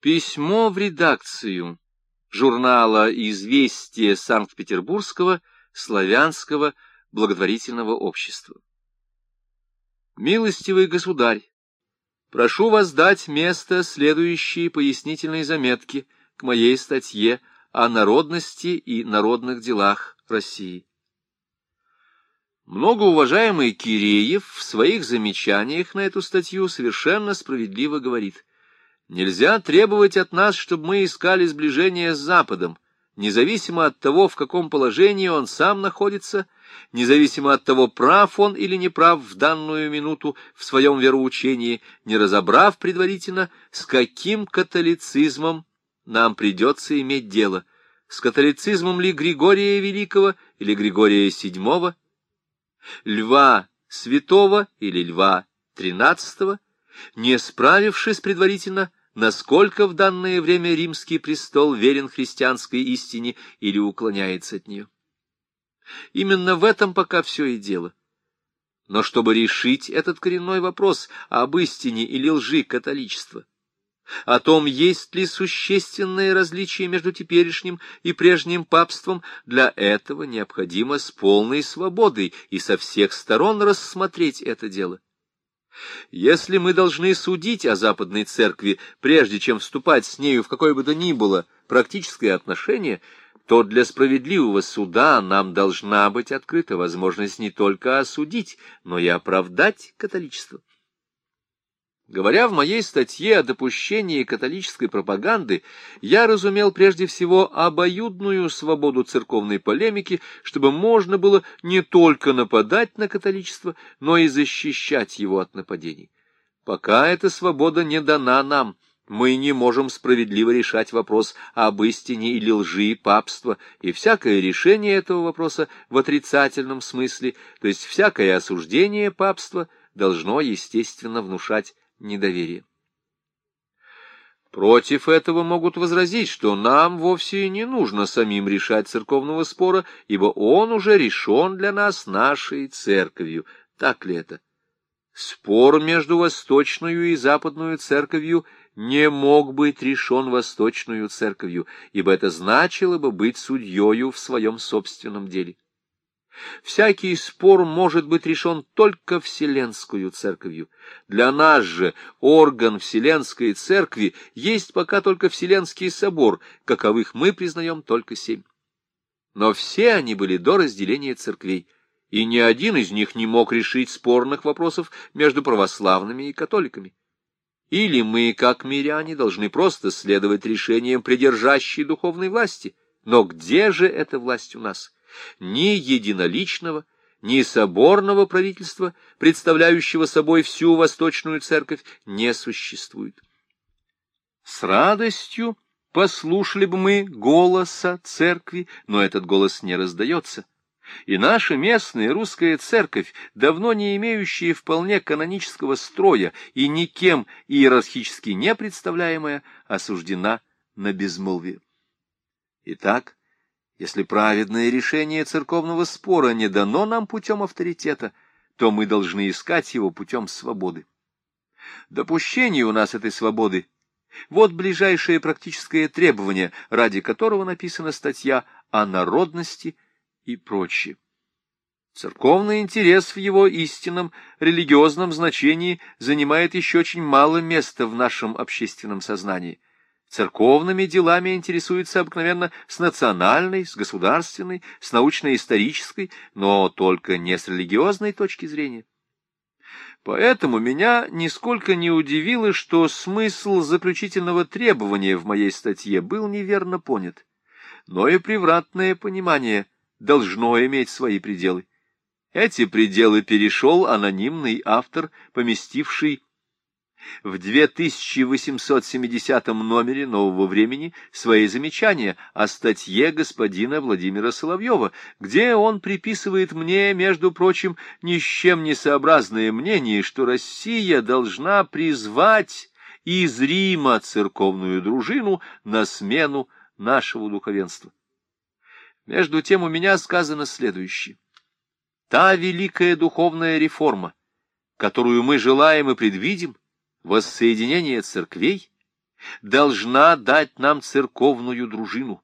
Письмо в редакцию журнала «Известия Санкт-Петербургского славянского благотворительного общества». Милостивый государь, прошу вас дать место следующей пояснительной заметки к моей статье о народности и народных делах России. Многоуважаемый Киреев в своих замечаниях на эту статью совершенно справедливо говорит – Нельзя требовать от нас, чтобы мы искали сближение с Западом, независимо от того, в каком положении он сам находится, независимо от того, прав он или не прав в данную минуту в своем вероучении, не разобрав предварительно, с каким католицизмом нам придется иметь дело, с католицизмом ли Григория Великого или Григория VII, Льва Святого или Льва XIII, не справившись предварительно насколько в данное время римский престол верен христианской истине или уклоняется от нее. Именно в этом пока все и дело. Но чтобы решить этот коренной вопрос об истине или лжи католичества, о том, есть ли существенное различие между теперешним и прежним папством, для этого необходимо с полной свободой и со всех сторон рассмотреть это дело. Если мы должны судить о Западной Церкви, прежде чем вступать с нею в какое бы то ни было практическое отношение, то для справедливого суда нам должна быть открыта возможность не только осудить, но и оправдать католичество. Говоря в моей статье о допущении католической пропаганды, я разумел прежде всего обоюдную свободу церковной полемики, чтобы можно было не только нападать на католичество, но и защищать его от нападений. Пока эта свобода не дана нам, мы не можем справедливо решать вопрос об истине или лжи папства, и всякое решение этого вопроса в отрицательном смысле, то есть всякое осуждение папства, должно, естественно, внушать недоверие. Против этого могут возразить, что нам вовсе не нужно самим решать церковного спора, ибо он уже решен для нас нашей церковью. Так ли это? Спор между восточную и западную церковью не мог быть решен восточную церковью, ибо это значило бы быть судьею в своем собственном деле. Всякий спор может быть решен только Вселенскую Церковью. Для нас же орган Вселенской Церкви есть пока только Вселенский Собор, каковых мы признаем только семь. Но все они были до разделения церквей, и ни один из них не мог решить спорных вопросов между православными и католиками. Или мы, как миряне, должны просто следовать решениям придержащей духовной власти. Но где же эта власть у нас? Ни единоличного, ни соборного правительства, представляющего собой всю Восточную Церковь, не существует. С радостью послушали бы мы голоса Церкви, но этот голос не раздается. И наша местная русская церковь, давно не имеющая вполне канонического строя и никем иерархически не представляемая, осуждена на безмолвие. Итак, если праведное решение церковного спора не дано нам путем авторитета, то мы должны искать его путем свободы. Допущение у нас этой свободы — вот ближайшее практическое требование, ради которого написана статья о народности и прочее. Церковный интерес в его истинном религиозном значении занимает еще очень мало места в нашем общественном сознании — Церковными делами интересуется обыкновенно с национальной, с государственной, с научно-исторической, но только не с религиозной точки зрения. Поэтому меня нисколько не удивило, что смысл заключительного требования в моей статье был неверно понят. Но и превратное понимание должно иметь свои пределы. Эти пределы перешел анонимный автор, поместивший в 2870 номере «Нового времени» свои замечания о статье господина Владимира Соловьева, где он приписывает мне, между прочим, ни с чем не сообразное мнение, что Россия должна призвать из Рима церковную дружину на смену нашего духовенства. Между тем у меня сказано следующее. Та великая духовная реформа, которую мы желаем и предвидим, воссоединение церквей должна дать нам церковную дружину,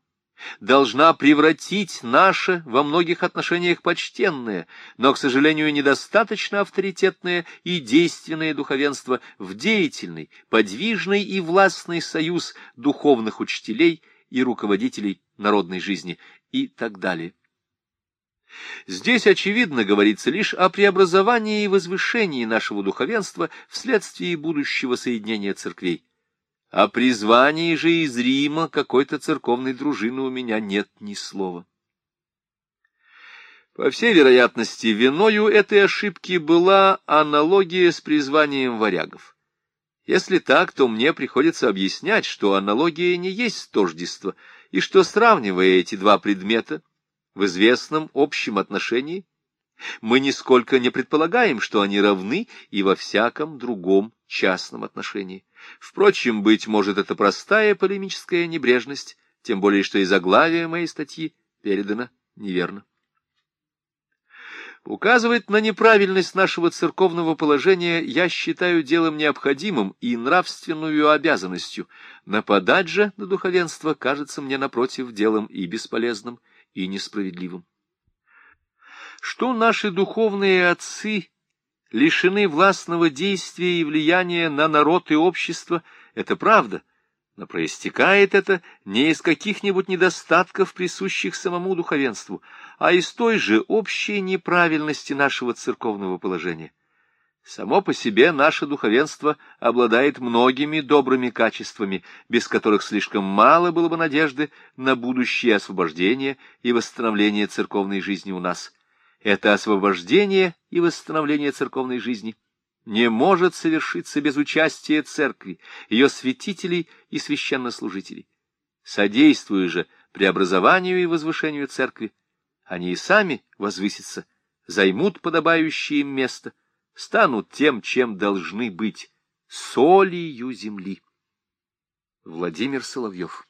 должна превратить наше во многих отношениях почтенное, но, к сожалению, недостаточно авторитетное и действенное духовенство в деятельный, подвижный и властный союз духовных учителей и руководителей народной жизни и так далее. Здесь, очевидно, говорится лишь о преобразовании и возвышении нашего духовенства вследствие будущего соединения церквей. О призвании же из Рима какой-то церковной дружины у меня нет ни слова. По всей вероятности, виною этой ошибки была аналогия с призванием варягов. Если так, то мне приходится объяснять, что аналогия не есть тождество, и что, сравнивая эти два предмета, в известном общем отношении, мы нисколько не предполагаем, что они равны и во всяком другом частном отношении. Впрочем, быть может, это простая полемическая небрежность, тем более, что и заглавие моей статьи передано неверно. Указывать на неправильность нашего церковного положения я считаю делом необходимым и нравственную обязанностью. Нападать же на духовенство кажется мне, напротив, делом и бесполезным, и несправедливым. Что наши духовные отцы лишены властного действия и влияния на народ и общество, это правда, но проистекает это не из каких-нибудь недостатков, присущих самому духовенству, а из той же общей неправильности нашего церковного положения. Само по себе наше духовенство обладает многими добрыми качествами, без которых слишком мало было бы надежды на будущее освобождение и восстановление церковной жизни у нас. Это освобождение и восстановление церковной жизни не может совершиться без участия церкви, ее святителей и священнослужителей. Содействуя же преобразованию и возвышению церкви, они и сами возвысятся, займут подобающее им место — станут тем, чем должны быть, солью земли. Владимир Соловьев